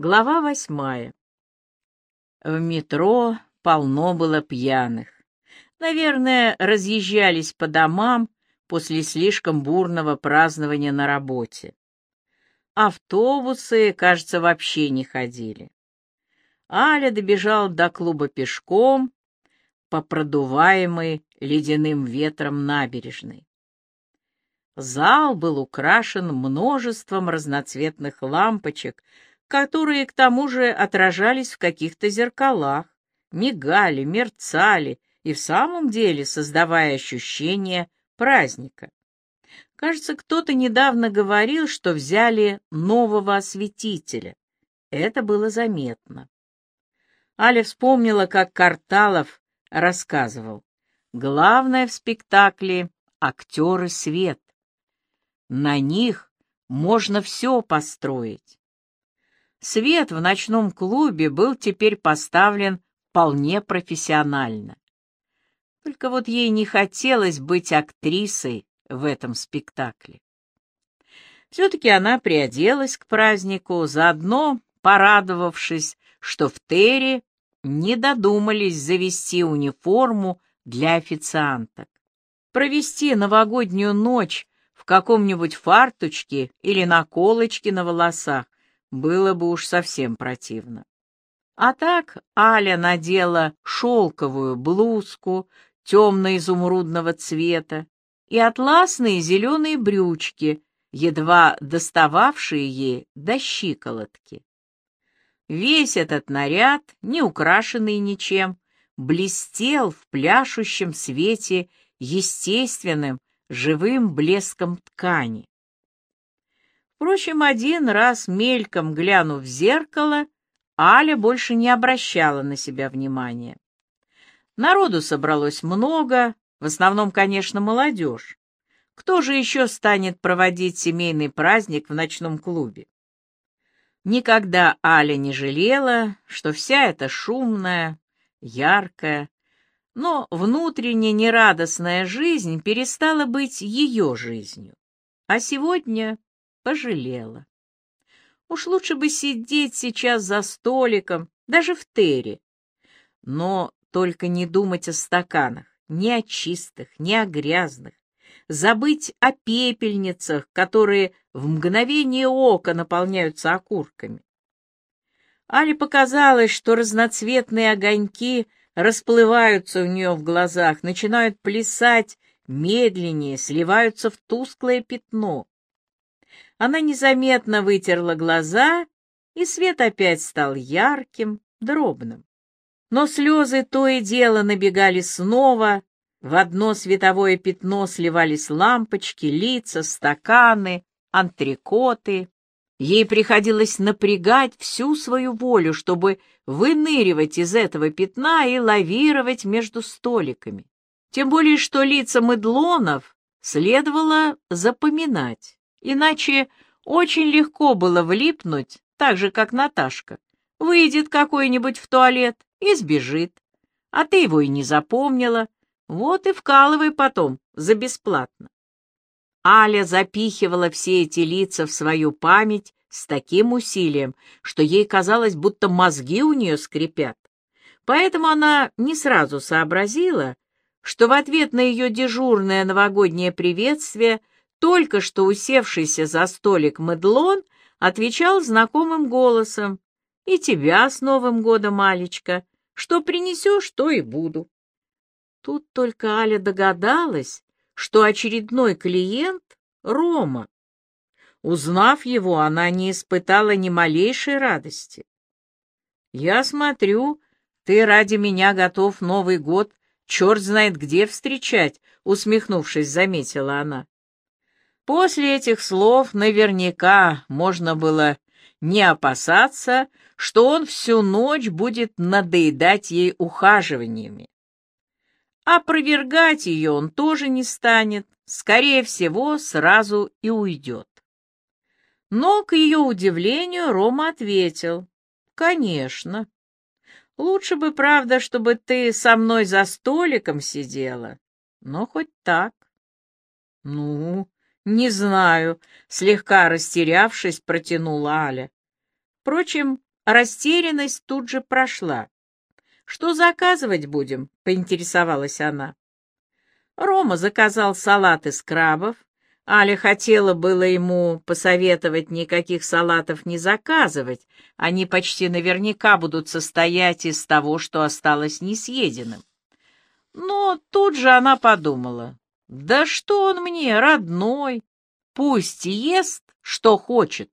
Глава восьмая. В метро полно было пьяных. Наверное, разъезжались по домам после слишком бурного празднования на работе. Автобусы, кажется, вообще не ходили. Аля добежал до клуба пешком по продуваемой ледяным ветром набережной. Зал был украшен множеством разноцветных лампочек, которые к тому же отражались в каких-то зеркалах, мигали, мерцали и в самом деле создавая ощущение праздника. Кажется, кто-то недавно говорил, что взяли нового осветителя. Это было заметно. Аля вспомнила, как Карталов рассказывал. Главное в спектакле — актеры свет. На них можно все построить. Свет в ночном клубе был теперь поставлен вполне профессионально. Только вот ей не хотелось быть актрисой в этом спектакле. Все-таки она приоделась к празднику, заодно порадовавшись, что в Терри не додумались завести униформу для официанток. Провести новогоднюю ночь в каком-нибудь фарточке или наколочке на волосах было бы уж совсем противно. А так Аля надела шелковую блузку темно-изумрудного цвета и атласные зеленые брючки, едва достававшие ей до щиколотки. Весь этот наряд, не украшенный ничем, блестел в пляшущем свете естественным, живым блеском ткани. Впрочем, один раз мельком глянув в зеркало, Аля больше не обращала на себя внимания. Народу собралось много, в основном, конечно, молодежь. Кто же еще станет проводить семейный праздник в ночном клубе? Никогда Аля не жалела, что вся эта шумная, яркая, но внутренне нерадостная жизнь перестала быть ее жизнью. А сегодня пожалела. Уж лучше бы сидеть сейчас за столиком, даже в тере. Но только не думать о стаканах, ни о чистых, ни о грязных, забыть о пепельницах, которые в мгновение ока наполняются окурками. Але показалось, что разноцветные огоньки расплываются у нее в глазах, начинают плясать медленнее, сливаются в тусклое пятно. Она незаметно вытерла глаза, и свет опять стал ярким, дробным. Но слезы то и дело набегали снова, в одно световое пятно сливались лампочки, лица, стаканы, антрикоты. Ей приходилось напрягать всю свою волю, чтобы выныривать из этого пятна и лавировать между столиками. Тем более, что лица медлонов следовало запоминать, иначе очень легко было влипнуть, так же, как Наташка. Выйдет какой-нибудь в туалет и сбежит, а ты его и не запомнила, вот и вкалывай потом за бесплатно. Аля запихивала все эти лица в свою память с таким усилием, что ей казалось, будто мозги у нее скрипят. Поэтому она не сразу сообразила, что в ответ на ее дежурное новогоднее приветствие только что усевшийся за столик Медлон отвечал знакомым голосом «И тебя с Новым годом, Алечка! Что принесешь, то и буду». Тут только Аля догадалась, что очередной клиент — Рома. Узнав его, она не испытала ни малейшей радости. «Я смотрю, ты ради меня готов Новый год черт знает где встречать», — усмехнувшись, заметила она. После этих слов наверняка можно было не опасаться, что он всю ночь будет надоедать ей ухаживаниями. Опровергать ее он тоже не станет, скорее всего, сразу и уйдет. Но, к ее удивлению, Рома ответил, «Конечно. Лучше бы, правда, чтобы ты со мной за столиком сидела, но хоть так». «Ну, не знаю», — слегка растерявшись, протянула Аля. Впрочем, растерянность тут же прошла. «Что заказывать будем?» — поинтересовалась она. Рома заказал салат из крабов. Аля хотела было ему посоветовать никаких салатов не заказывать, они почти наверняка будут состоять из того, что осталось несъеденным. Но тут же она подумала, да что он мне, родной, пусть ест, что хочет.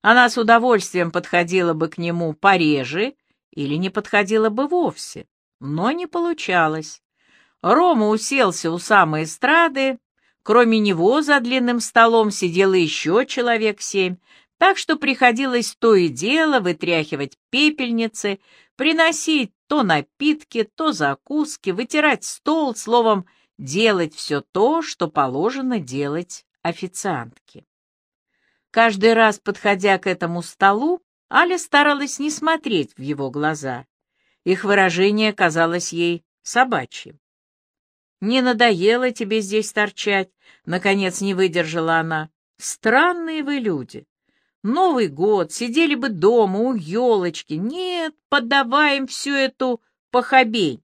Она с удовольствием подходила бы к нему пореже или не подходила бы вовсе, но не получалось. Рома уселся у самой эстрады, кроме него за длинным столом сидело еще человек семь, так что приходилось то и дело вытряхивать пепельницы, приносить то напитки, то закуски, вытирать стол, словом, делать все то, что положено делать официантке. Каждый раз, подходя к этому столу, Аля старалась не смотреть в его глаза. Их выражение казалось ей собачьим. «Не надоело тебе здесь торчать?» — наконец не выдержала она. «Странные вы люди. Новый год, сидели бы дома у елочки. Нет, подаваем всю эту похобень.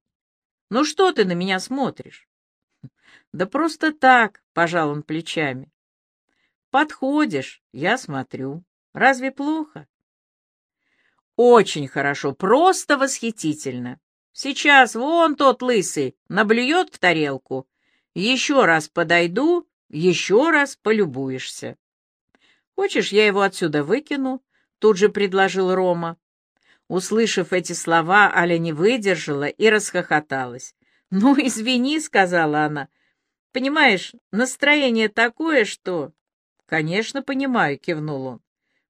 Ну что ты на меня смотришь?» «Да просто так», — пожал он плечами. «Подходишь, я смотрю. Разве плохо?» «Очень хорошо, просто восхитительно. Сейчас вон тот лысый наблюет в тарелку. Еще раз подойду, еще раз полюбуешься. Хочешь, я его отсюда выкину? Тут же предложил Рома. Услышав эти слова, Аля не выдержала и расхохоталась. «Ну, извини», — сказала она. «Понимаешь, настроение такое, что...» «Конечно, понимаю», — кивнул он.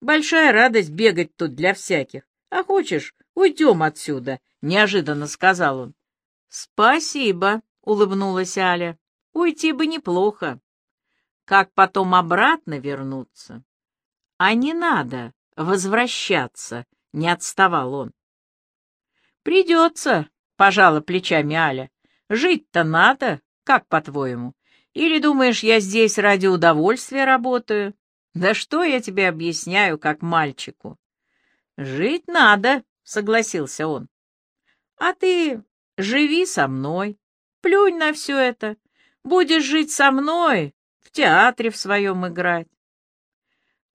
«Большая радость бегать тут для всяких. А хочешь, уйдем отсюда, — неожиданно сказал он. «Спасибо», — улыбнулась Аля. «Уйти бы неплохо. Как потом обратно вернуться?» «А не надо возвращаться», — не отставал он. «Придется», — пожала плечами Аля. «Жить-то надо, как по-твоему? Или думаешь, я здесь ради удовольствия работаю? Да что я тебе объясняю, как мальчику?» «Жить надо», — согласился он. А ты живи со мной, плюнь на все это. Будешь жить со мной, в театре в своем играть.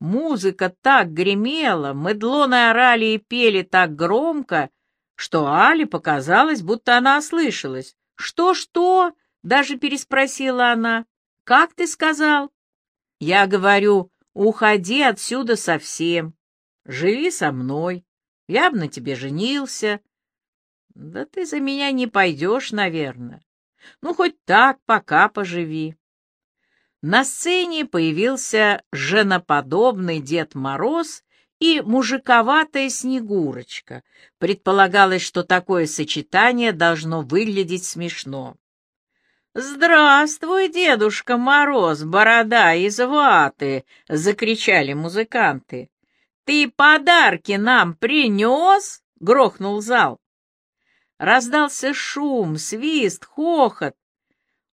Музыка так гремела, медлоны орали и пели так громко, что Али показалось, будто она ослышалась. «Что-что?» — даже переспросила она. «Как ты сказал?» «Я говорю, уходи отсюда совсем. Живи со мной. Я бы на тебе женился, да ты за меня не пойдешь, наверное. Ну, хоть так, пока поживи. На сцене появился женоподобный Дед Мороз и мужиковатая Снегурочка. Предполагалось, что такое сочетание должно выглядеть смешно. «Здравствуй, Дедушка Мороз, борода из ваты!» — закричали музыканты. «Ты подарки нам принес?» — грохнул зал. Раздался шум, свист, хохот.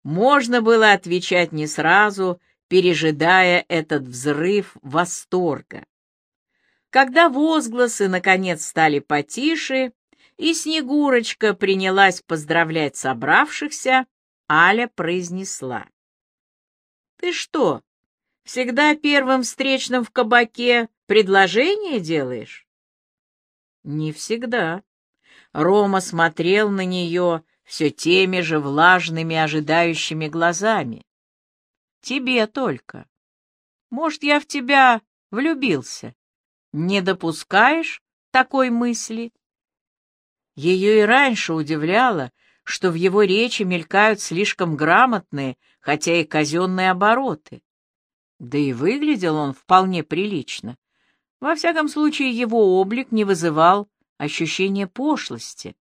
Можно было отвечать не сразу, пережидая этот взрыв восторга. Когда возгласы, наконец, стали потише, и Снегурочка принялась поздравлять собравшихся, Аля произнесла. «Ты что, всегда первым встречным в кабаке предложение делаешь?» «Не всегда», Рома смотрел на нее все теми же влажными, ожидающими глазами. «Тебе только. Может, я в тебя влюбился? Не допускаешь такой мысли?» Ее и раньше удивляло, что в его речи мелькают слишком грамотные, хотя и казенные обороты. Да и выглядел он вполне прилично. Во всяком случае, его облик не вызывал ощущение пошлости,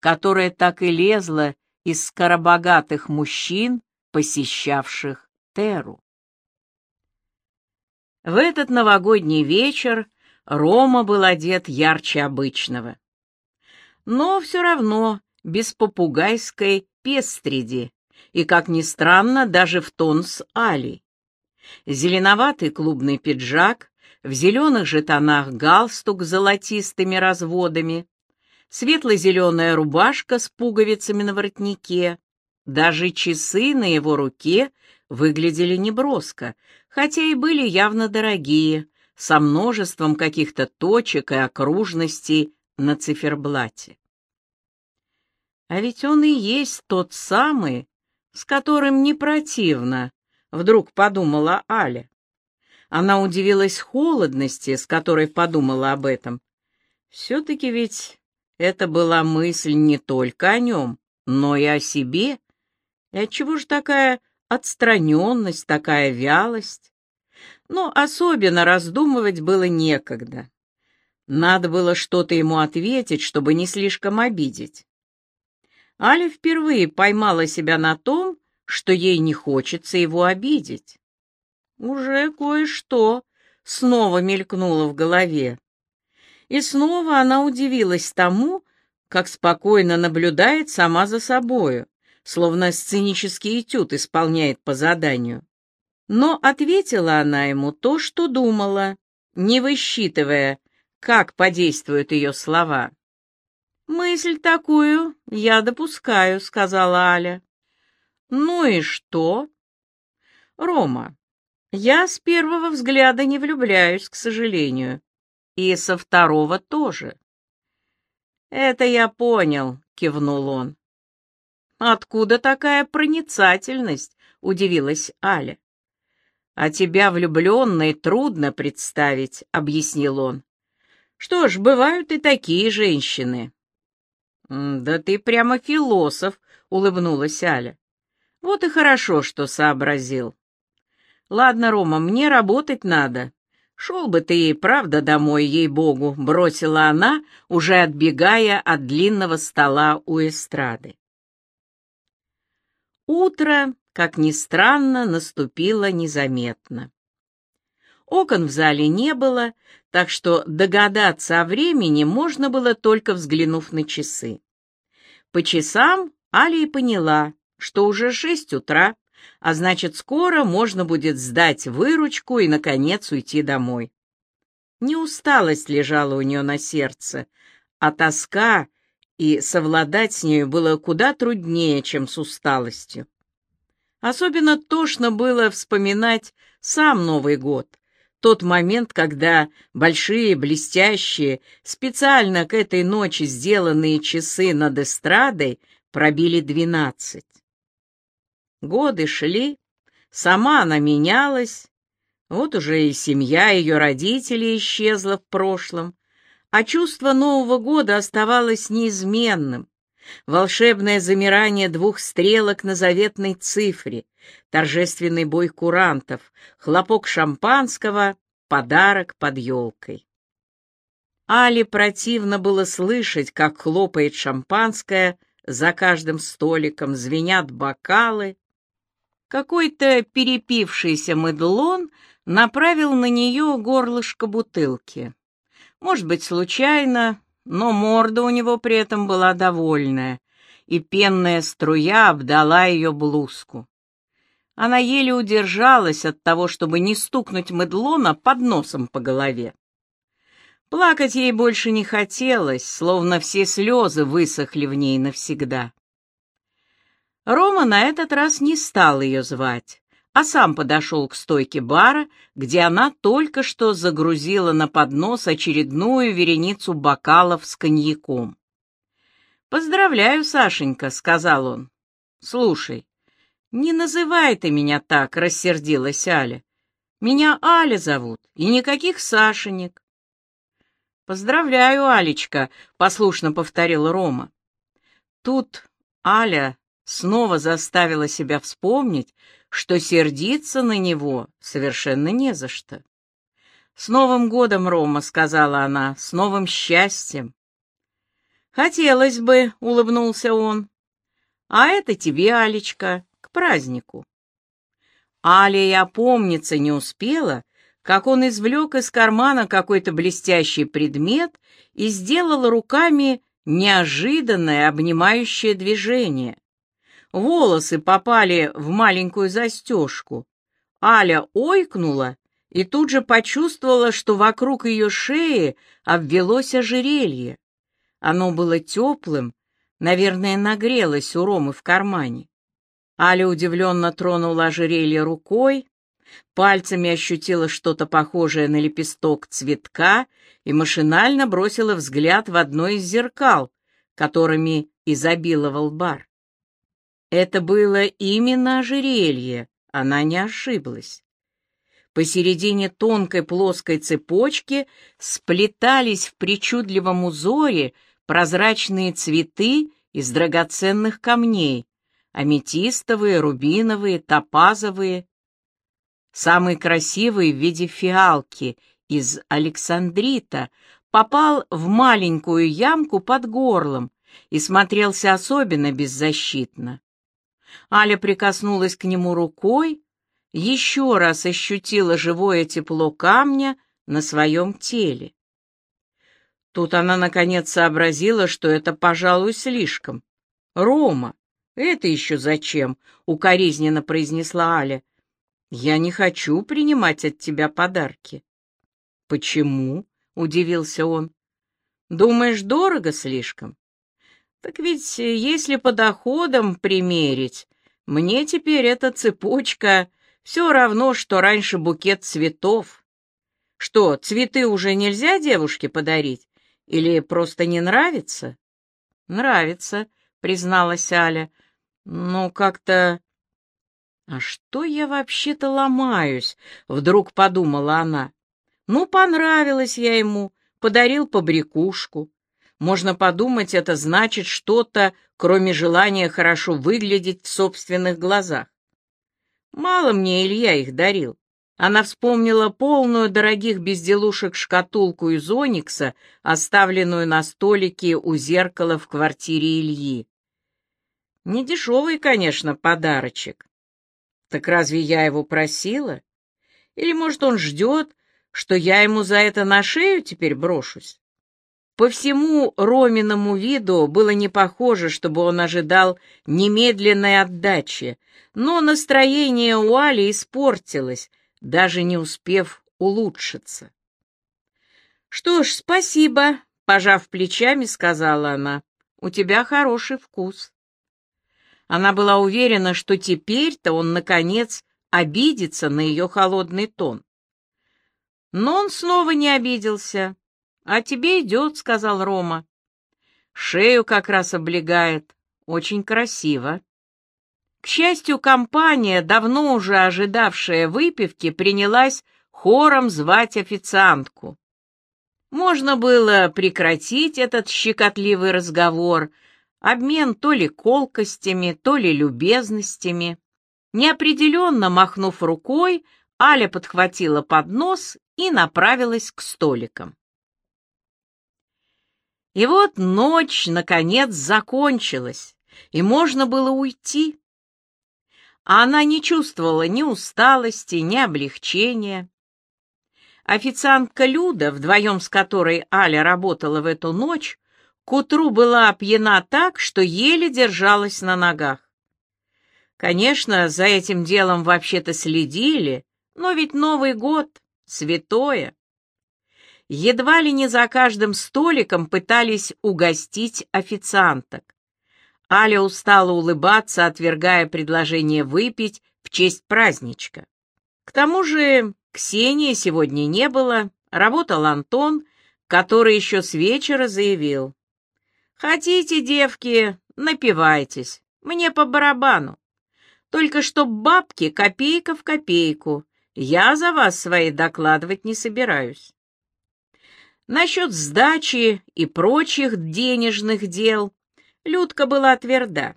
которое так и лезло из скоробогатых мужчин, посещавших Теру. В этот новогодний вечер Рома был одет ярче обычного. Но все равно без попугайской пестреди и, как ни странно, даже в тон с Али. Зеленоватый клубный пиджак в зеленых же тонах галстук с золотистыми разводами, светло-зеленая рубашка с пуговицами на воротнике, даже часы на его руке выглядели неброско, хотя и были явно дорогие, со множеством каких-то точек и окружностей на циферблате. А ведь он и есть тот самый, с которым не противно, вдруг подумала Аля. Она удивилась холодности, с которой подумала об этом. Все-таки ведь это была мысль не только о нем, но и о себе. И отчего же такая отстраненность, такая вялость? Но особенно раздумывать было некогда. Надо было что-то ему ответить, чтобы не слишком обидеть. Аля впервые поймала себя на том, что ей не хочется его обидеть. Уже кое-что снова мелькнуло в голове. И снова она удивилась тому, как спокойно наблюдает сама за собою, словно сценический этюд исполняет по заданию. Но ответила она ему то, что думала, не высчитывая, как подействуют ее слова. «Мысль такую я допускаю», — сказала Аля. «Ну и что?» «Рома, я с первого взгляда не влюбляюсь, к сожалению, и со второго тоже». «Это я понял», — кивнул он. «Откуда такая проницательность?» — удивилась Аля. «А тебя влюбленной трудно представить», — объяснил он. «Что ж, бывают и такие женщины. «Да ты прямо философ», — улыбнулась Аля. «Вот и хорошо, что сообразил. Ладно, Рома, мне работать надо. Шел бы ты и правда домой, ей-богу», — бросила она, уже отбегая от длинного стола у эстрады. Утро, как ни странно, наступило незаметно. Окон в зале не было, так что догадаться о времени можно было только взглянув на часы. По часам Алия поняла, что уже шесть утра, а значит, скоро можно будет сдать выручку и, наконец, уйти домой. Не усталость лежала у нее на сердце, а тоска, и совладать с нею было куда труднее, чем с усталостью. Особенно тошно было вспоминать сам Новый год — тот момент, когда большие, блестящие, специально к этой ночи сделанные часы над эстрадой пробили двенадцать. Годы шли, сама она менялась, вот уже и семья ее родителей исчезла в прошлом, а чувство Нового года оставалось неизменным. Волшебное замирание двух стрелок на заветной цифре, торжественный бой курантов, хлопок шампанского, подарок под елкой. Али противно было слышать, как хлопает шампанское за каждым столиком, звенят бокалы. Какой-то перепившийся мыдлон направил на нее горлышко бутылки. Может быть, случайно, но морда у него при этом была довольная, и пенная струя обдала ее блузку. Она еле удержалась от того, чтобы не стукнуть Медлона под носом по голове. Плакать ей больше не хотелось, словно все слезы высохли в ней навсегда. Рома на этот раз не стал ее звать, а сам подошел к стойке бара, где она только что загрузила на поднос очередную вереницу бокалов с коньяком. «Поздравляю, Сашенька», — сказал он. «Слушай, «Не называй ты меня так», — рассердилась Аля. «Меня Аля зовут, и никаких Сашенек». «Поздравляю, Алечка», — послушно повторил Рома. Тут Аля снова заставила себя вспомнить, что сердиться на него совершенно не за что. «С Новым годом, Рома», — сказала она, — «с новым счастьем». «Хотелось бы», — улыбнулся он. «А это тебе, Алечка, празднику. Алия опомниться не успела, как он извлек из кармана какой-то блестящий предмет и сделал руками неожиданное обнимающее движение. Волосы попали в маленькую застежку. Аля ойкнула и тут же почувствовала, что вокруг ее шеи обвелось ожерелье. Оно было теплым, наверное, нагрелось у Ромы в кармане. Аля удивленно тронула ожерелье рукой, пальцами ощутила что-то похожее на лепесток цветка и машинально бросила взгляд в одно из зеркал, которыми изобиловал бар. Это было именно ожерелье, она не ошиблась. Посередине тонкой плоской цепочки сплетались в причудливом узоре прозрачные цветы из драгоценных камней, аметистовые, рубиновые, топазовые. Самый красивый в виде фиалки из александрита попал в маленькую ямку под горлом и смотрелся особенно беззащитно. Аля прикоснулась к нему рукой, еще раз ощутила живое тепло камня на своем теле. Тут она, наконец, сообразила, что это, пожалуй, слишком. «Рома, это еще зачем?» — укоризненно произнесла Аля. «Я не хочу принимать от тебя подарки». «Почему?» — удивился он. «Думаешь, дорого слишком?» «Так ведь если по доходам примерить, мне теперь эта цепочка все равно, что раньше букет цветов. Что, цветы уже нельзя девушке подарить? Или просто не нравится?» «Нравится», — призналась Аля. «Ну, как-то...» «А что я вообще-то ломаюсь?» — вдруг подумала она. Ну, понравилась я ему, подарил побрякушку. Можно подумать, это значит что-то, кроме желания хорошо выглядеть в собственных глазах. Мало мне Илья их дарил. Она вспомнила полную дорогих безделушек шкатулку из оникса, оставленную на столике у зеркала в квартире Ильи. Не дешевый, конечно, подарочек. Так разве я его просила? Или, может, он ждет, что я ему за это на шею теперь брошусь? По всему Роминому виду было не похоже, чтобы он ожидал немедленной отдачи, но настроение у Али испортилось, даже не успев улучшиться. «Что ж, спасибо», — пожав плечами, сказала она, — «у тебя хороший вкус». Она была уверена, что теперь-то он, наконец, обидится на ее холодный тон. Но он снова не обиделся. «А тебе идет», — сказал Рома. «Шею как раз облегает. Очень красиво». К счастью, компания, давно уже ожидавшая выпивки, принялась хором звать официантку. Можно было прекратить этот щекотливый разговор, обмен то ли колкостями, то ли любезностями. Неопределенно махнув рукой, Аля подхватила поднос и направилась к столикам. И вот ночь, наконец, закончилась, и можно было уйти. А она не чувствовала ни усталости, ни облегчения. Официантка Люда, вдвоем с которой Аля работала в эту ночь, к утру была пьяна так, что еле держалась на ногах. Конечно, за этим делом вообще-то следили, но ведь Новый год святое. Едва ли не за каждым столиком пытались угостить официанток. Аля устала улыбаться, отвергая предложение выпить в честь праздничка. К тому же Ксении сегодня не было, работал Антон, который еще с вечера заявил. «Хотите, девки, напивайтесь, мне по барабану. Только чтоб бабки копейка в копейку, я за вас свои докладывать не собираюсь. Насчет сдачи и прочих денежных дел Людка была тверда.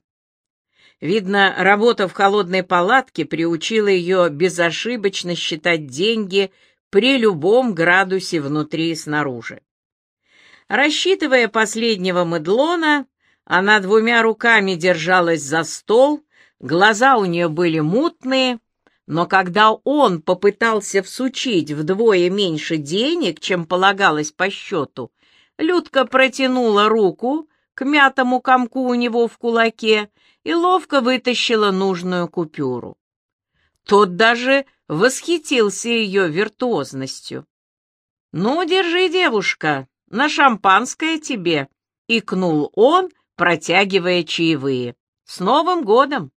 Видно, работа в холодной палатке приучила ее безошибочно считать деньги при любом градусе внутри и снаружи. Рассчитывая последнего медлона, она двумя руками держалась за стол, глаза у нее были мутные, но когда он попытался всучить вдвое меньше денег, чем полагалось по счету, Людка протянула руку к мятому комку у него в кулаке и ловко вытащила нужную купюру. Тот даже восхитился ее виртуозностью. «Ну, держи, девушка, на шампанское тебе!» — икнул он, протягивая чаевые. «С Новым годом!»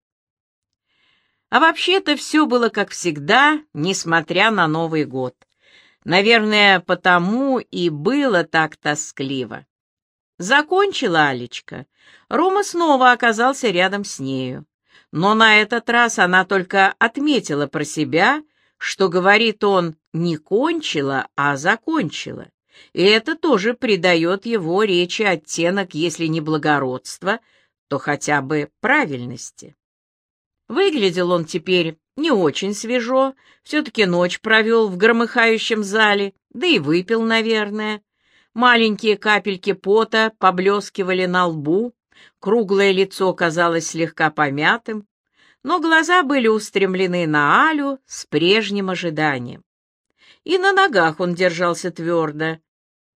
А вообще-то все было как всегда, несмотря на Новый год. Наверное, потому и было так тоскливо. Закончила Алечка. Рома снова оказался рядом с нею. Но на этот раз она только отметила про себя, что, говорит он, не кончила, а закончила. И это тоже придает его речи оттенок, если не благородства, то хотя бы правильности. Выглядел он теперь не очень свежо, все-таки ночь провел в громыхающем зале, да и выпил, наверное. Маленькие капельки пота поблескивали на лбу, круглое лицо казалось слегка помятым, но глаза были устремлены на Алю с прежним ожиданием. И на ногах он держался твердо,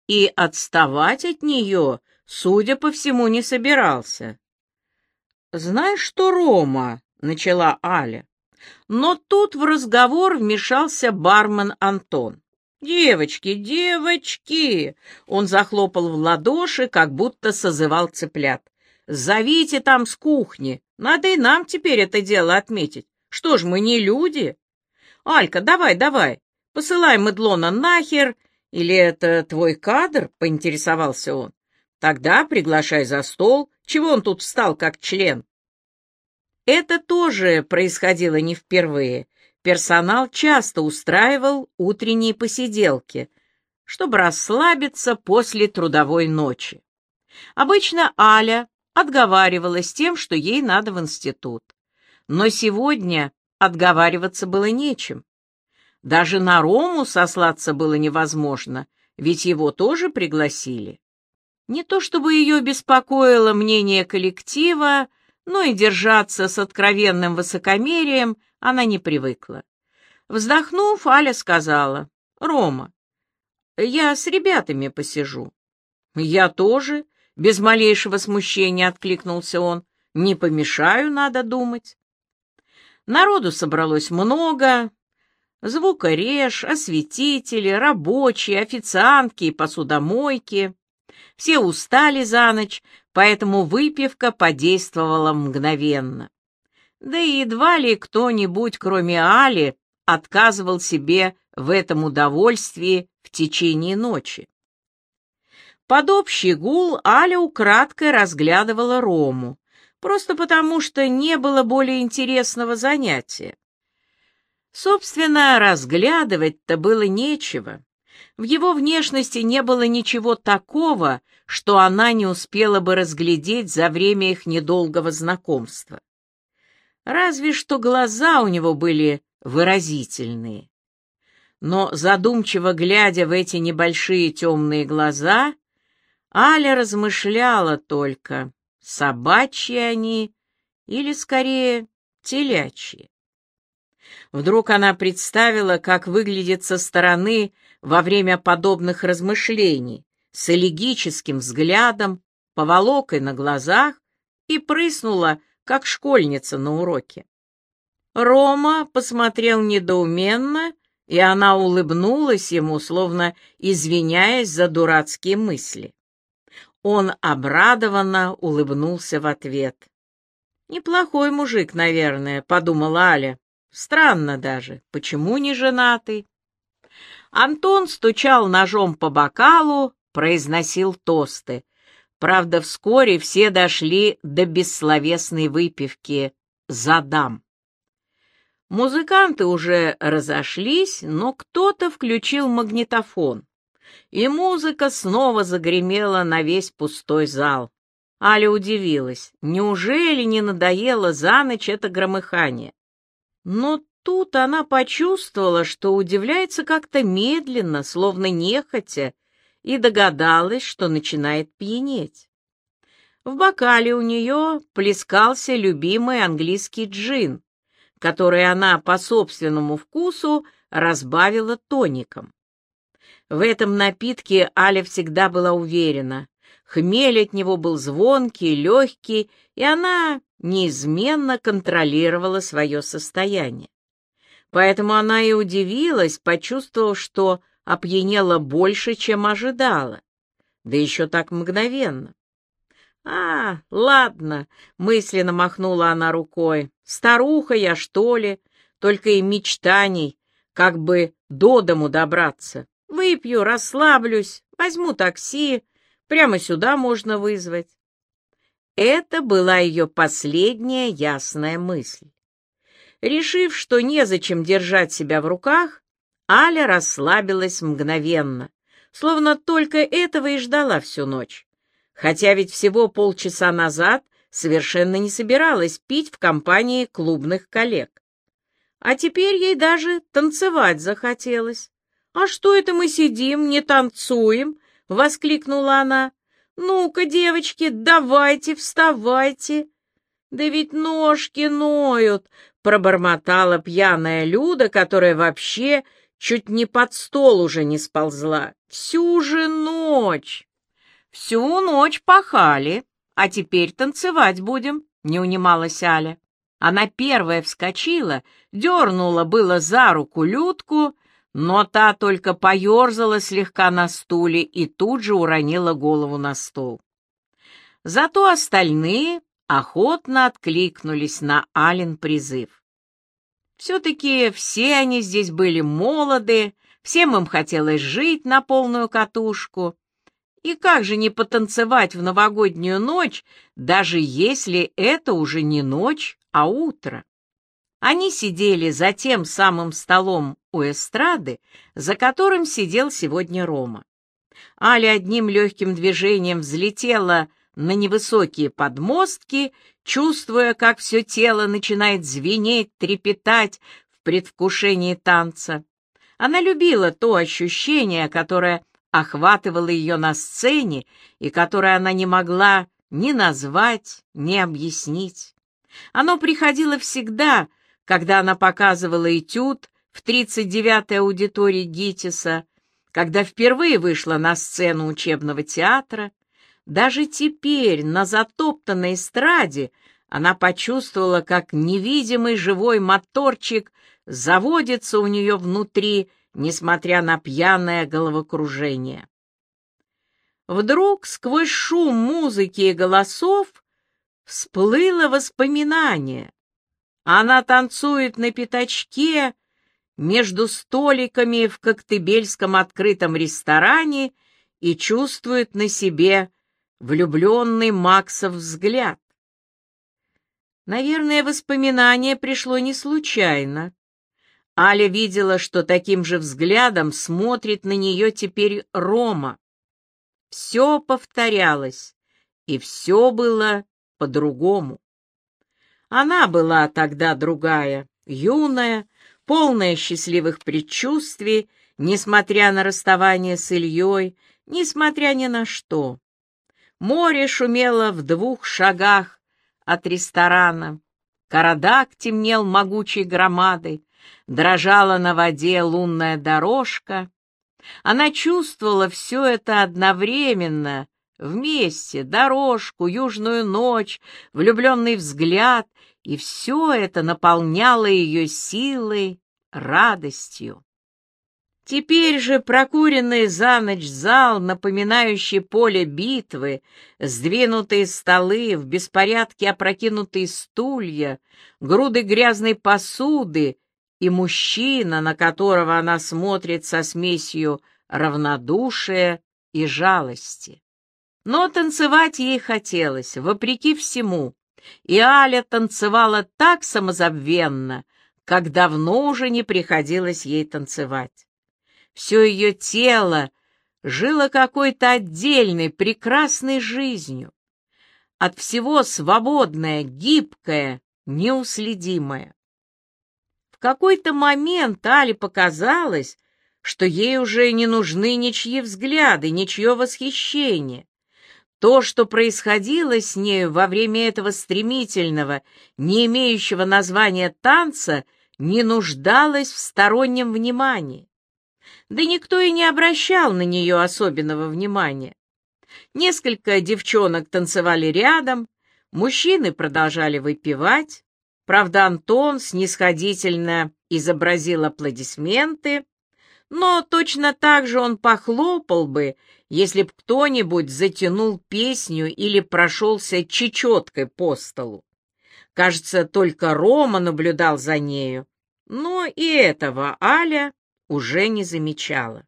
и отставать от нее, судя по всему, не собирался. «Знаешь что, Рома?» Начала Аля. Но тут в разговор вмешался бармен Антон. «Девочки, девочки!» Он захлопал в ладоши, как будто созывал цыплят. «Зовите там с кухни. Надо и нам теперь это дело отметить. Что ж, мы не люди?» «Алька, давай, давай, посылай Медлона нахер. Или это твой кадр?» — поинтересовался он. «Тогда приглашай за стол. Чего он тут встал, как член?» Это тоже происходило не впервые. Персонал часто устраивал утренние посиделки, чтобы расслабиться после трудовой ночи. Обычно Аля отговаривалась тем, что ей надо в институт. Но сегодня отговариваться было нечем. Даже на Рому сослаться было невозможно, ведь его тоже пригласили. Не то чтобы ее беспокоило мнение коллектива, но и держаться с откровенным высокомерием она не привыкла. Вздохнув, Аля сказала, «Рома, я с ребятами посижу». «Я тоже», — без малейшего смущения откликнулся он, «не помешаю, надо думать». Народу собралось много, звукореж, осветители, рабочие, официантки и посудомойки. Все устали за ночь, поэтому выпивка подействовала мгновенно. Да и едва ли кто-нибудь, кроме Али, отказывал себе в этом удовольствии в течение ночи. Под общий гул Аля украдкой разглядывала Рому, просто потому что не было более интересного занятия. Собственно, разглядывать-то было нечего. В его внешности не было ничего такого, что она не успела бы разглядеть за время их недолгого знакомства. Разве что глаза у него были выразительные. Но задумчиво глядя в эти небольшие темные глаза, Аля размышляла только, собачьи они или, скорее, телячьи. Вдруг она представила, как выглядит со стороны во время подобных размышлений, с элегическим взглядом, поволокой на глазах и прыснула, как школьница на уроке. Рома посмотрел недоуменно, и она улыбнулась ему, словно извиняясь за дурацкие мысли. Он обрадованно улыбнулся в ответ. «Неплохой мужик, наверное», — подумала Аля. «Странно даже, почему не женатый?» Антон стучал ножом по бокалу, произносил тосты. Правда, вскоре все дошли до бессловесной выпивки «Задам». Музыканты уже разошлись, но кто-то включил магнитофон, и музыка снова загремела на весь пустой зал. Аля удивилась, неужели не надоело за ночь это громыхание? Но тут она почувствовала, что удивляется как-то медленно, словно нехотя, и догадалась, что начинает пьянеть. В бокале у нее плескался любимый английский джин, который она по собственному вкусу разбавила тоником. В этом напитке Аля всегда была уверена. Хмель от него был звонкий, легкий, и она неизменно контролировала свое состояние. Поэтому она и удивилась, почувствовав, что опьянела больше, чем ожидала. Да еще так мгновенно. «А, ладно», — мысленно махнула она рукой. «Старуха я, что ли? Только и мечтаний, как бы до дому добраться. Выпью, расслаблюсь, возьму такси, прямо сюда можно вызвать». Это была ее последняя ясная мысль. Решив, что незачем держать себя в руках, Аля расслабилась мгновенно, словно только этого и ждала всю ночь. Хотя ведь всего полчаса назад совершенно не собиралась пить в компании клубных коллег. А теперь ей даже танцевать захотелось. «А что это мы сидим, не танцуем?» — воскликнула она. «Ну-ка, девочки, давайте, вставайте!» «Да ведь ножки ноют!» — пробормотала пьяная Люда, которая вообще чуть не под стол уже не сползла. «Всю же ночь!» «Всю ночь пахали, а теперь танцевать будем», — не унималась Аля. Она первая вскочила, дернула было за руку Людку, но та только поерзала слегка на стуле и тут же уронила голову на стол. Зато остальные охотно откликнулись на Ален призыв. Все-таки все они здесь были молоды, всем им хотелось жить на полную катушку, и как же не потанцевать в новогоднюю ночь, даже если это уже не ночь, а утро? Они сидели за тем самым столом у эстрады, за которым сидел сегодня Рома. Аля одним легким движением взлетела на невысокие подмостки, чувствуя, как все тело начинает звенеть, трепетать в предвкушении танца. Она любила то ощущение, которое охватывало ее на сцене и которое она не могла ни назвать, ни объяснить. Оно приходило всегда, когда она показывала этюд в 39-й аудитории ГИТИСа, когда впервые вышла на сцену учебного театра. Даже теперь, на затоптанной эстраде, она почувствовала, как невидимый живой моторчик заводится у нее внутри, несмотря на пьяное головокружение. Вдруг сквозь шум музыки и голосов всплыло воспоминание. Она танцует на пятачке между столиками в Коктебельском открытом ресторане и чувствует на себе влюбленный Максов взгляд. Наверное, воспоминание пришло не случайно. Аля видела, что таким же взглядом смотрит на нее теперь Рома. Все повторялось, и все было по-другому. Она была тогда другая, юная, полная счастливых предчувствий, несмотря на расставание с Ильей, несмотря ни на что. Море шумело в двух шагах от ресторана. Карадак темнел могучей громадой, дрожала на воде лунная дорожка. Она чувствовала все это одновременно, вместе, дорожку, южную ночь, влюбленный взгляд, и все это наполняло ее силой, радостью. Теперь же прокуренный за ночь зал, напоминающий поле битвы, сдвинутые столы, в беспорядке опрокинутые стулья, груды грязной посуды и мужчина, на которого она смотрит со смесью равнодушия и жалости. Но танцевать ей хотелось, вопреки всему, и Аля танцевала так самозабвенно, как давно уже не приходилось ей танцевать. Все ее тело жило какой-то отдельной, прекрасной жизнью, от всего свободное, гибкое, неуследимое какой-то момент Але показалось, что ей уже не нужны ничьи взгляды, ничье восхищение. То, что происходило с нею во время этого стремительного, не имеющего названия танца, не нуждалось в стороннем внимании. Да никто и не обращал на нее особенного внимания. Несколько девчонок танцевали рядом, мужчины продолжали выпивать, Правда, Антон снисходительно изобразил аплодисменты, но точно так же он похлопал бы, если б кто-нибудь затянул песню или прошелся чечеткой по столу. Кажется, только Рома наблюдал за нею, но и этого Аля уже не замечала.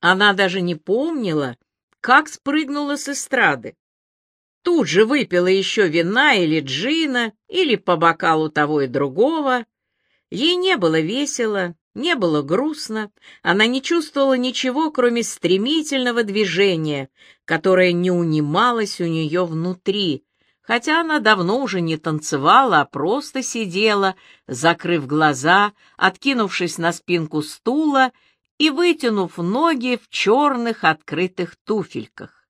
Она даже не помнила, как спрыгнула с эстрады. Тут же выпила еще вина или джина, или по бокалу того и другого. Ей не было весело, не было грустно, она не чувствовала ничего, кроме стремительного движения, которое не унималось у нее внутри, хотя она давно уже не танцевала, а просто сидела, закрыв глаза, откинувшись на спинку стула и вытянув ноги в черных открытых туфельках.